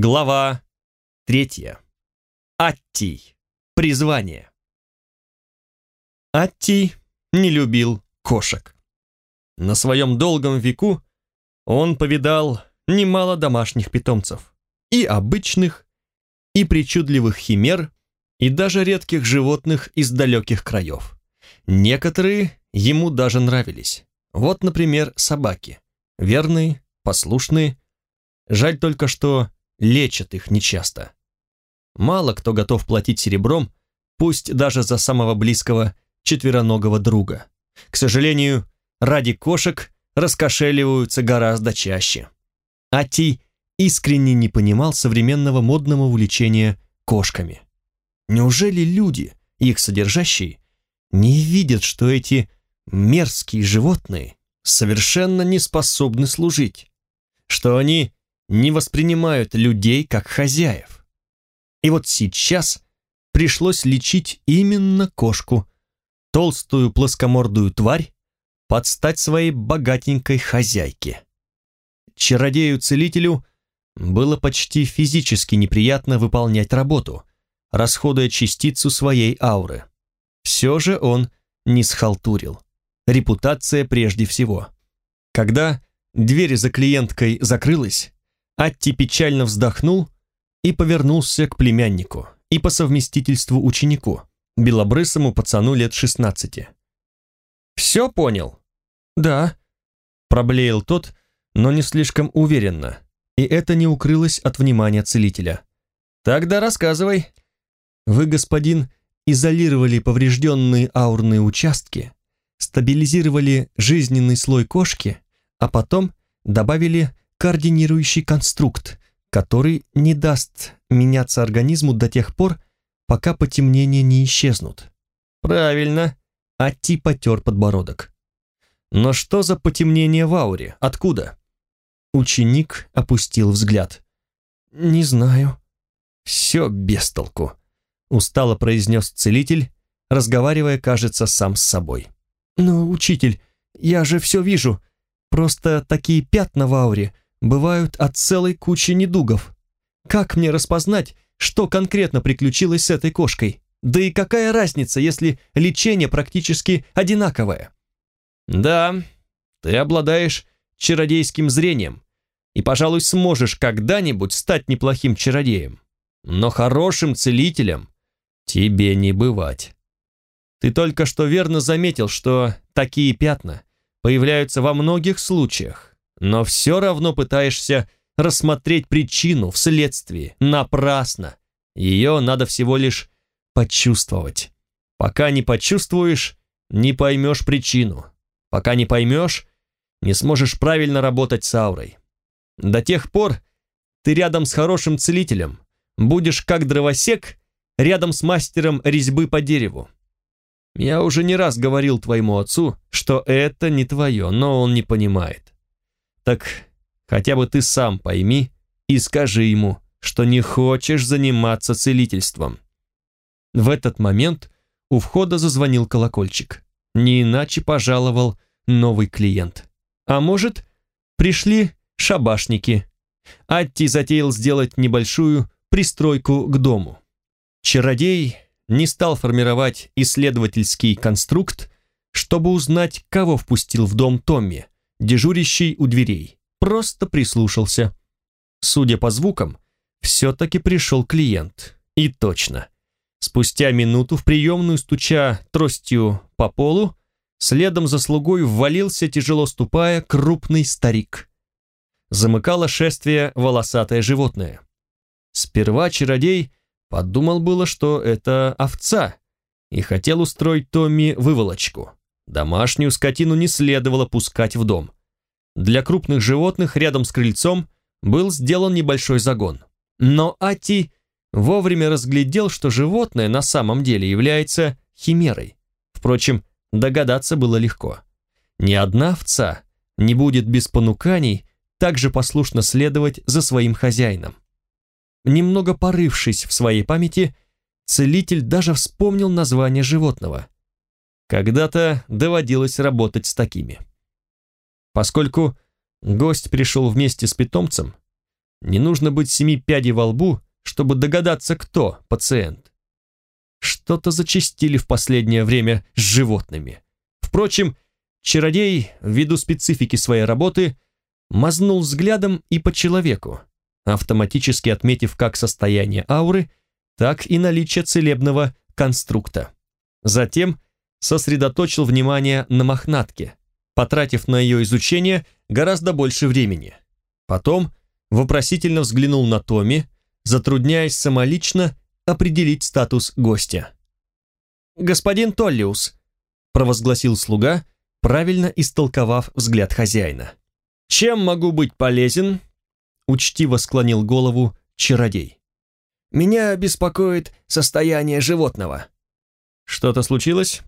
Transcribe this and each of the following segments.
Глава третья. Аттий. Призвание. Аттий не любил кошек. На своем долгом веку он повидал немало домашних питомцев, и обычных, и причудливых химер, и даже редких животных из далеких краев. Некоторые ему даже нравились. Вот, например, собаки. Верные, послушные. Жаль только, что лечат их нечасто. Мало кто готов платить серебром, пусть даже за самого близкого четвероногого друга. К сожалению, ради кошек раскошеливаются гораздо чаще. Ати искренне не понимал современного модного увлечения кошками. Неужели люди, их содержащие, не видят, что эти мерзкие животные совершенно не способны служить, что они не воспринимают людей как хозяев. И вот сейчас пришлось лечить именно кошку, толстую плоскомордую тварь, под стать своей богатенькой хозяйке. Чародею-целителю было почти физически неприятно выполнять работу, расходуя частицу своей ауры. Все же он не схалтурил. Репутация прежде всего. Когда дверь за клиенткой закрылась, Атти печально вздохнул и повернулся к племяннику и по совместительству ученику, белобрысому пацану лет шестнадцати. «Все понял?» «Да», — проблеял тот, но не слишком уверенно, и это не укрылось от внимания целителя. «Тогда рассказывай». «Вы, господин, изолировали поврежденные аурные участки, стабилизировали жизненный слой кошки, а потом добавили координирующий конструкт, который не даст меняться организму до тех пор, пока потемнения не исчезнут. Правильно, Ати потер подбородок. Но что за потемнение в ауре? Откуда? Ученик опустил взгляд. Не знаю. Все без толку, устало произнес целитель, разговаривая, кажется, сам с собой. Но, учитель, я же все вижу. Просто такие пятна в ауре бывают от целой кучи недугов. Как мне распознать, что конкретно приключилось с этой кошкой? Да и какая разница, если лечение практически одинаковое? Да, ты обладаешь чародейским зрением и, пожалуй, сможешь когда-нибудь стать неплохим чародеем. Но хорошим целителем тебе не бывать. Ты только что верно заметил, что такие пятна появляются во многих случаях, но все равно пытаешься рассмотреть причину вследствие. Напрасно. Ее надо всего лишь почувствовать. Пока не почувствуешь, не поймешь причину. Пока не поймешь, не сможешь правильно работать с аурой. До тех пор ты рядом с хорошим целителем, будешь как дровосек рядом с мастером резьбы по дереву. Я уже не раз говорил твоему отцу, что это не твое, но он не понимает. Так хотя бы ты сам пойми и скажи ему, что не хочешь заниматься целительством. В этот момент у входа зазвонил колокольчик. Не иначе пожаловал новый клиент. А может, пришли шабашники. Атти затеял сделать небольшую пристройку к дому. Чародей не стал формировать исследовательский конструкт, чтобы узнать, кого впустил в дом Томми, дежурящий у дверей, просто прислушался. Судя по звукам, все-таки пришел клиент. И точно. Спустя минуту в приемную, стуча тростью по полу, следом за слугой ввалился, тяжело ступая, крупный старик. Замыкало шествие волосатое животное. Сперва чародей подумал было, что это овца, и хотел устроить Томми выволочку. Домашнюю скотину не следовало пускать в дом. Для крупных животных рядом с крыльцом был сделан небольшой загон. Но Ати вовремя разглядел, что животное на самом деле является химерой. Впрочем, догадаться было легко. Ни одна овца не будет без понуканий также послушно следовать за своим хозяином. Немного порывшись в своей памяти, целитель даже вспомнил название животного. Когда-то доводилось работать с такими. Поскольку гость пришел вместе с питомцем, Не нужно быть семи пядей во лбу, чтобы догадаться, кто пациент. Что-то зачастили в последнее время с животными. Впрочем, чародей, ввиду специфики своей работы, мазнул взглядом и по человеку, автоматически отметив как состояние ауры, так и наличие целебного конструкта. Затем сосредоточил внимание на мохнатке, потратив на ее изучение гораздо больше времени. Потом вопросительно взглянул на Томи, затрудняясь самолично определить статус гостя. «Господин Толлиус», — провозгласил слуга, правильно истолковав взгляд хозяина. «Чем могу быть полезен?» — учтиво склонил голову чародей. «Меня беспокоит состояние животного». «Что-то случилось?» —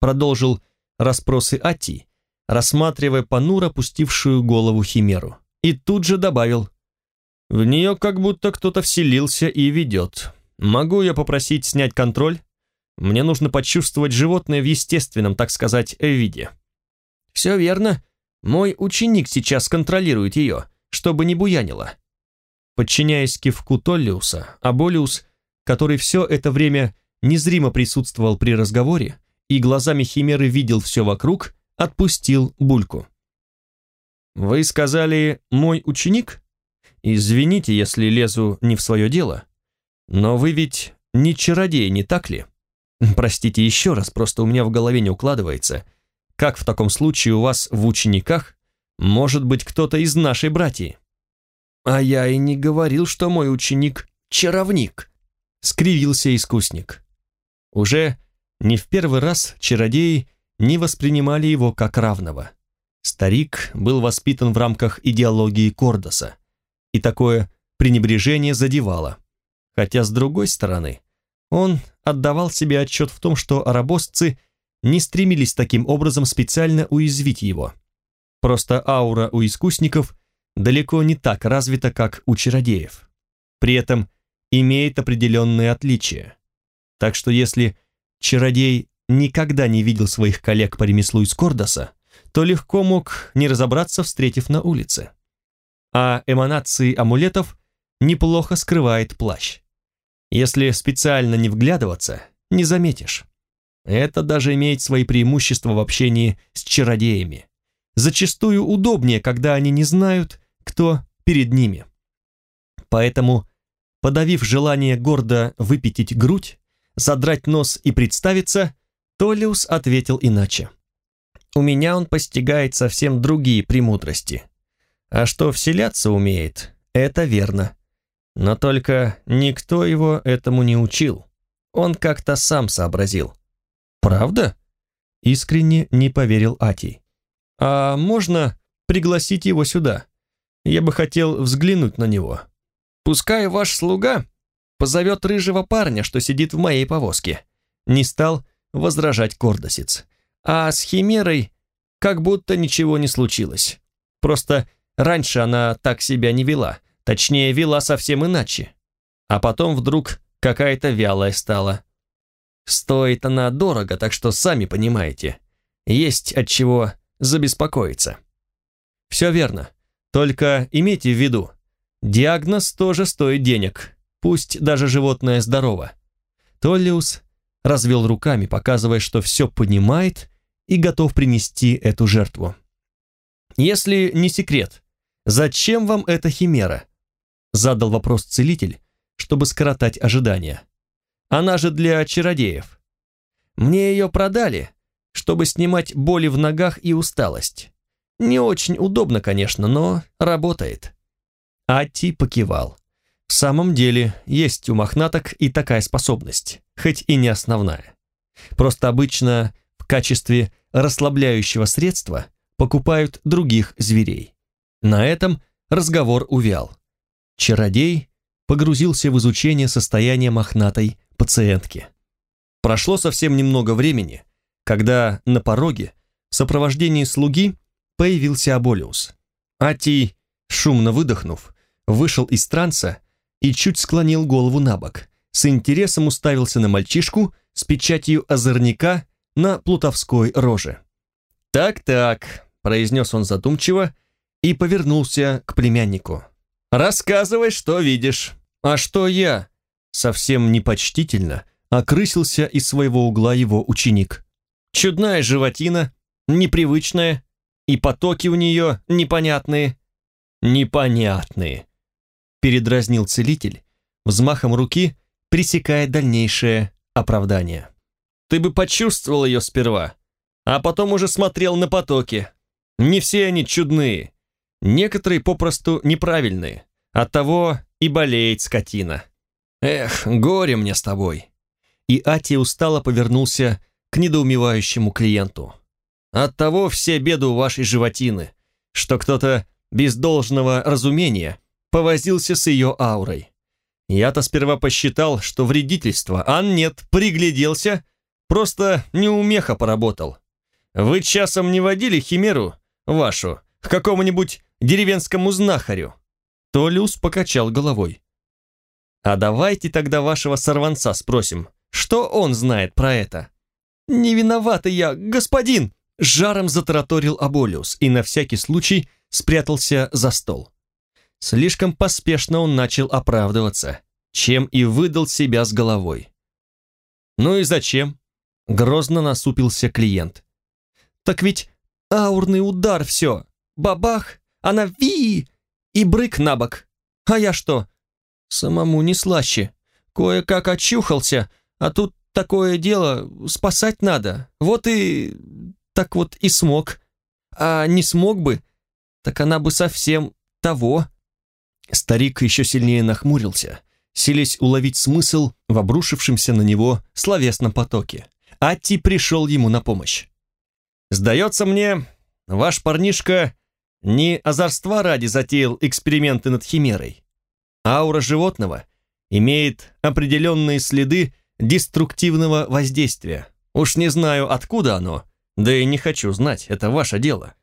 продолжил расспросы Ати, рассматривая понуро пустившую голову химеру. И тут же добавил. «В нее как будто кто-то вселился и ведет. Могу я попросить снять контроль? Мне нужно почувствовать животное в естественном, так сказать, виде». «Все верно. Мой ученик сейчас контролирует ее, чтобы не буянило». Подчиняясь кивку Толлиуса, Аболиус, который все это время незримо присутствовал при разговоре и глазами химеры видел все вокруг, отпустил бульку. «Вы сказали, мой ученик? Извините, если лезу не в свое дело, но вы ведь не чародей, не так ли? Простите еще раз, просто у меня в голове не укладывается. Как в таком случае у вас в учениках может быть кто-то из нашей братьи?» «А я и не говорил, что мой ученик — чаровник», — скривился искусник. Уже не в первый раз чародеи не воспринимали его как равного. Старик был воспитан в рамках идеологии Кордоса, и такое пренебрежение задевало. Хотя, с другой стороны, он отдавал себе отчет в том, что арабосцы не стремились таким образом специально уязвить его. Просто аура у искусников далеко не так развита, как у чародеев. При этом имеет определенные отличия. Так что если чародей никогда не видел своих коллег по ремеслу из Кордоса, то легко мог не разобраться, встретив на улице. А эманации амулетов неплохо скрывает плащ. Если специально не вглядываться, не заметишь. Это даже имеет свои преимущества в общении с чародеями. Зачастую удобнее, когда они не знают, кто перед ними. Поэтому, подавив желание гордо выпятить грудь, задрать нос и представиться, Толиус ответил иначе. «У меня он постигает совсем другие премудрости. А что вселяться умеет, это верно. Но только никто его этому не учил. Он как-то сам сообразил». «Правда?» Искренне не поверил Атий. «А можно пригласить его сюда? Я бы хотел взглянуть на него. Пускай ваш слуга позовет рыжего парня, что сидит в моей повозке». Не стал возражать Кордосец. А с Химерой как будто ничего не случилось. Просто раньше она так себя не вела, точнее, вела совсем иначе. А потом вдруг какая-то вялая стала. Стоит она дорого, так что сами понимаете. Есть от чего забеспокоиться. Все верно. Только имейте в виду, диагноз тоже стоит денег, пусть даже животное здорово. Толлиус развел руками, показывая, что все понимает и готов принести эту жертву. «Если не секрет, зачем вам эта химера?» Задал вопрос целитель, чтобы скоротать ожидания. «Она же для чародеев. Мне ее продали, чтобы снимать боли в ногах и усталость. Не очень удобно, конечно, но работает». Ати покивал. В самом деле, есть у мохнаток и такая способность, хоть и не основная. Просто обычно в качестве расслабляющего средства покупают других зверей. На этом разговор увял. Чародей погрузился в изучение состояния мохнатой пациентки. Прошло совсем немного времени, когда на пороге в сопровождении слуги появился Аболиус. Ати, шумно выдохнув, вышел из транса и чуть склонил голову на бок, с интересом уставился на мальчишку с печатью озорника на плутовской роже. «Так-так», — произнес он задумчиво и повернулся к племяннику. Рассказывай, что видишь. А что я? Совсем непочтительно окрысился из своего угла его ученик. Чудная животина, непривычная, и потоки у нее непонятные. Непонятные. Передразнил целитель, взмахом руки пресекая дальнейшее оправдание. Ты бы почувствовал ее сперва, а потом уже смотрел на потоки. Не все они чудные, некоторые попросту неправильные. Оттого и болеет скотина. Эх, горе мне с тобой. И Ати устало повернулся к недоумевающему клиенту. Оттого все беды у вашей животины, что кто-то без должного разумения повозился с ее аурой. Я-то сперва посчитал, что вредительство, а нет, пригляделся, просто неумеха поработал. Вы часом не водили химеру вашу к какому-нибудь деревенскому знахарю?» Толиус покачал головой. «А давайте тогда вашего сорванца спросим, что он знает про это?» «Не виновата я, господин!» Жаром затараторил Аболиус и на всякий случай спрятался за стол. Слишком поспешно он начал оправдываться, чем и выдал себя с головой. «Ну и зачем?» — грозно насупился клиент. «Так ведь аурный удар все. Бабах, она ви и брык на бок. А я что? Самому не слаще. Кое-как очухался, а тут такое дело, спасать надо. Вот и... так вот и смог. А не смог бы, так она бы совсем того». Старик еще сильнее нахмурился, силясь уловить смысл в обрушившемся на него словесном потоке. Атти пришел ему на помощь. «Сдается мне, ваш парнишка не озорства ради затеял эксперименты над химерой. Аура животного имеет определенные следы деструктивного воздействия. Уж не знаю, откуда оно, да и не хочу знать, это ваше дело.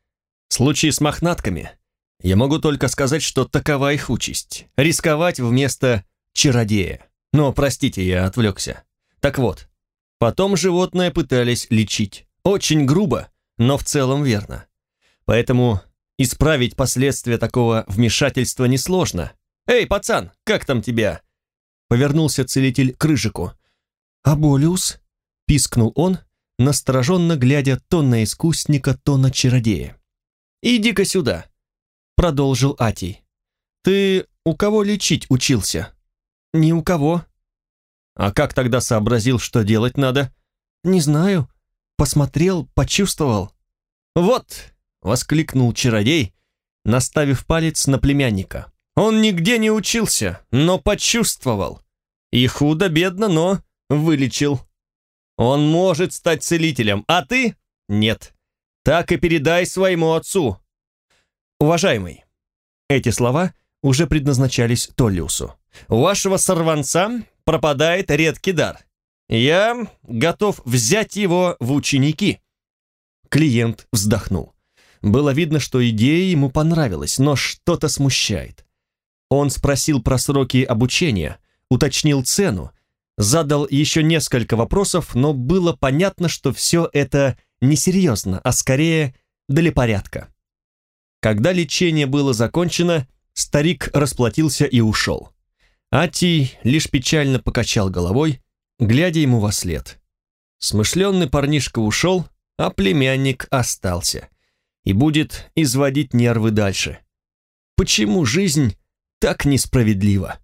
В случае с мохнатками я могу только сказать, что такова их участь. Рисковать вместо чародея. Но, простите, я отвлекся. Так вот, потом животное пытались лечить. Очень грубо, но в целом верно. Поэтому исправить последствия такого вмешательства несложно. «Эй, пацан, как там тебя?» Повернулся целитель к Рыжику. «Аболиус?» — пискнул он, настороженно глядя то на искусника, то на чародея. «Иди-ка сюда», продолжил Атий. «Ты у кого лечить учился?» «Ни у кого». «А как тогда сообразил, что делать надо?» «Не знаю. Посмотрел, почувствовал». «Вот!» — воскликнул чародей, наставив палец на племянника. «Он нигде не учился, но почувствовал. И худо-бедно, но вылечил. Он может стать целителем, а ты — нет. Так и передай своему отцу. «Уважаемый». Эти слова уже предназначались Толлиусу. «У вашего сорванца пропадает редкий дар. Я готов взять его в ученики». Клиент вздохнул. Было видно, что идея ему понравилась, но что-то смущает. Он спросил про сроки обучения, уточнил цену, задал еще несколько вопросов, но было понятно, что все это несерьезно, а скорее для порядка. Когда лечение было закончено, старик расплатился и ушел. Ати лишь печально покачал головой, глядя ему во след. Смышленный парнишка ушел, а племянник остался и будет изводить нервы дальше. Почему жизнь так несправедлива?